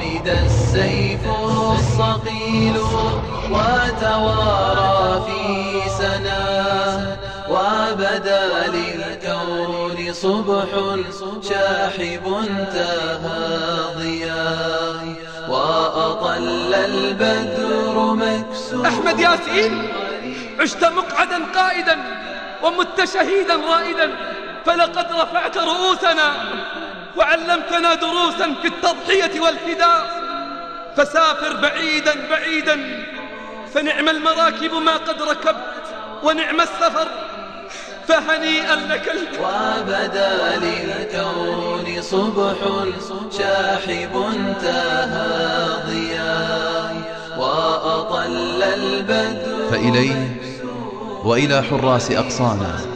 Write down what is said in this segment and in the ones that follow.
حمد السيف الصقيل وتوارى في سنا وبدا للكون صبح شاحب تهاضيا وأطل البدر مكسور أحمد ياسين عشت مقعدا قائدا ومت شهيدا رائدا فلقد رفعت رؤوسنا. وعلمتنا دروسا في التضحية والفداء فسافر بعيدا بعيدا. فنعم المراكب ما قد ركبت ونعم السفر. فهنيئا لك الكون وبدا للكون صبح شاحب انتهى ضياء وأطل البدر فإليه وإلى حراس أقصانا.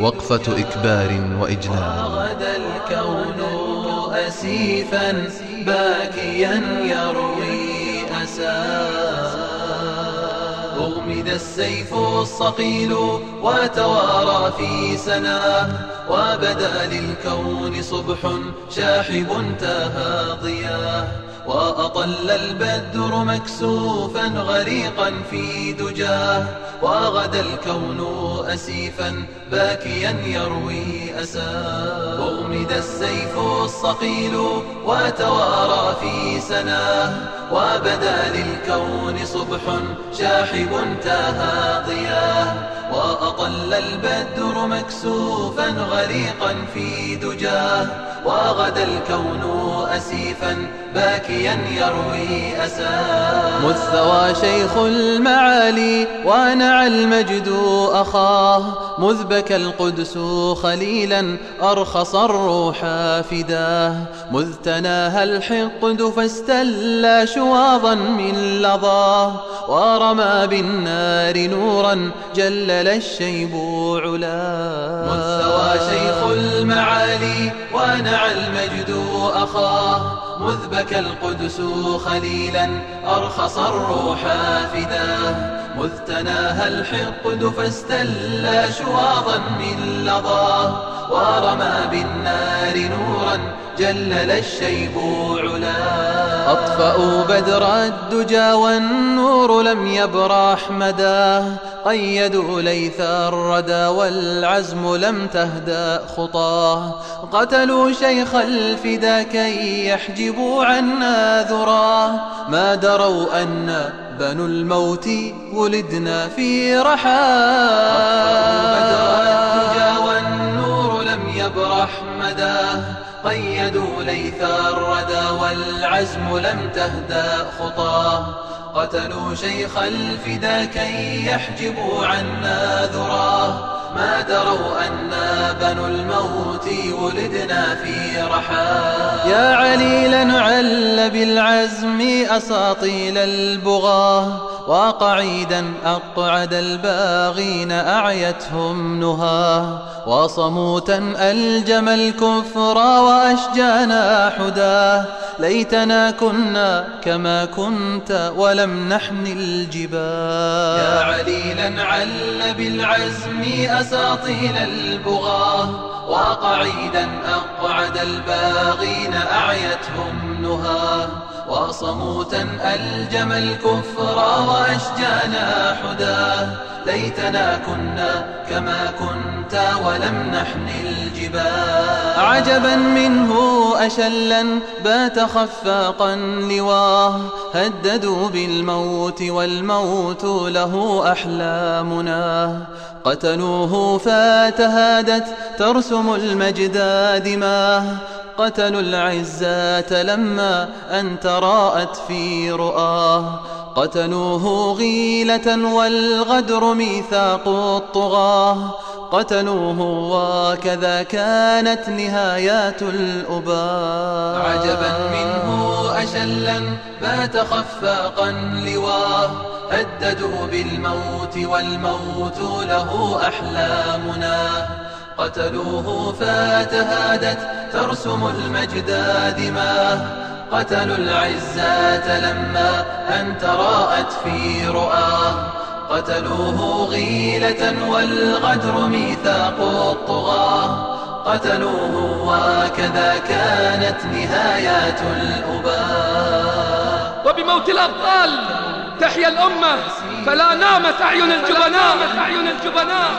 وقفة إكبار وإجلال. غدا الكون أسيفا باكيا يروي أسا أغمد السيف الصقيل وتوارى في سنا. وبدأ للكون صبح شاحب تهاضيا. وأطل البدر مكسوفا غريقا في دجاه وغدا الكون أسيفا باكيا يروي أساه أغمد السيف الصقيل وتوارى في سناه وبدا للكون صبح شاحب تاها ضياه ظل البدر مكسوفا غريقا في دجاه وغدا الكون أسيفا باكيا يروي أساه. مذ شيخ المعالي ونعى المجد أخاه مذ بكى القدس خليلا أرخص الروح فداه. مذ تناهى الحقد فاستلى شواظا من لظاه ورمى بالنار نورا جلل الشيء الشيب علا. مستوى شيخ المعالي ونعى المجد أخاه مذ بكى القدس خليلا أرخص الروح فداه مذ تناهى الحقد فاستلى شواظا من لظاه ورمى بالنار نورا جلل الشيب علاه أطفأوا بدر الدجى والنور لم يبرح مداه قيدوا ليث الردى والعزم لم تهدأ خطاه قتلوا شيخ الفدا كي يحجبوا عنا ذراه ما دروا أن بنو الموت ولدنا في رحاه يبرح مداه. قيدوا ليث الردى والعزم لم تهدى خطاه. قتلوا شيخ الفدا كي يحجبوا عنا ذراه. ما دروا أنا بنو الموت ولدنا في رحاه. يا علي لنعلم بالعزم أساطيل البغاة وقعيدا أقعد الباغين أعيتهم نهاة وصموتا ألجم الكفر وأشجانا حداة ليتنا كنا كما كنت ولم نحن الجباة يا عليلا عل بالعزم أساطيل البغاة وقعيدا أقعد الباغين أعيتهم نهاة وصموتا ألجم الكفر وأشجانا حداه ليتنا كنا كما كنت ولم نحن الجبال. عجبا منه أشلا بات خفاقا لواه. هددوا بالموت والموت له أحلامنا. قتلوه فتهادت ترسم المجدى دماه قتلوا العزة لما أن تراءت في رؤاه قتلوه غيلة والغدر ميثاق الطغاة. قتلوه وكذا كانت نهايات الأباء. عجبا منه أشلا بات خفاقا لواه هددوا بالموت والموت له أحلامنا. قتلوه فتهادت ترسم المجد دماه قتلوا العزات لما أن تراءت في رؤاه قتلوه غيلة والغدر ميثاق الطغاة. قتلوه وكذا كانت نهايات الأباء. وبموت الأبطال تحيا الأمة فلا نامت أعين الجبناء.